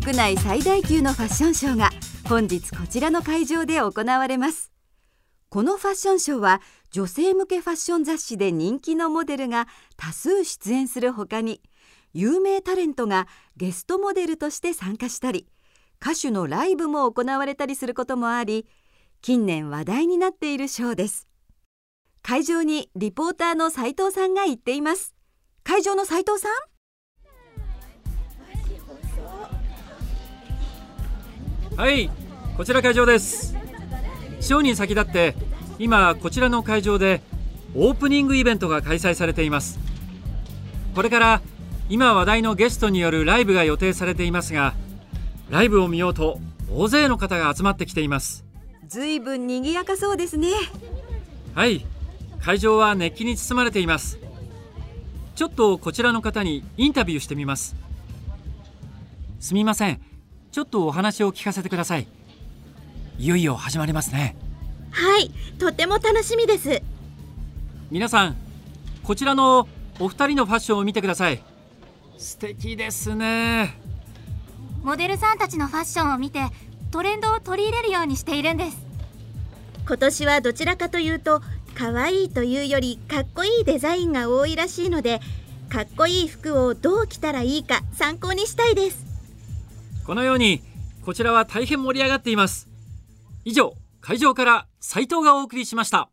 国内最大級のファッションショーが本日こちらの会場で行われます。このファッションショーは女性向けファッション雑誌で人気のモデルが多数出演するほかに有名タレントがゲストモデルとして参加したり歌手のライブも行われたりすることもあり近年話題になっているショーです。会場にリポーターの斉藤さんが行っています。会場の斉藤さん？はいこちら会場です。ショーに先立って今こちらの会場でオープニングイベントが開催されています。これから今話題のゲストによるライブが予定されていますがライブを見ようと大勢の方が集まってきています。ずいぶん賑やかそうですね。はい会場は熱気に包まれています。ちょっとこちらの方にインタビューしてみます。すみませんちょっとお話を聞かせてください。いよいよ始まりますね。はいとても楽しみです。皆さんこちらのお二人のファッションを見てください。素敵ですね。モデルさんたちのファッションを見てトレンドを取り入れるようにしているんです。今年はどちらかというと可愛いというよりかっこいいデザインが多いらしいのでかっこいい服をどう着たらいいか参考にしたいですこのようにこちらは大変盛り上がっています。以上会場から斉藤がお送りしました。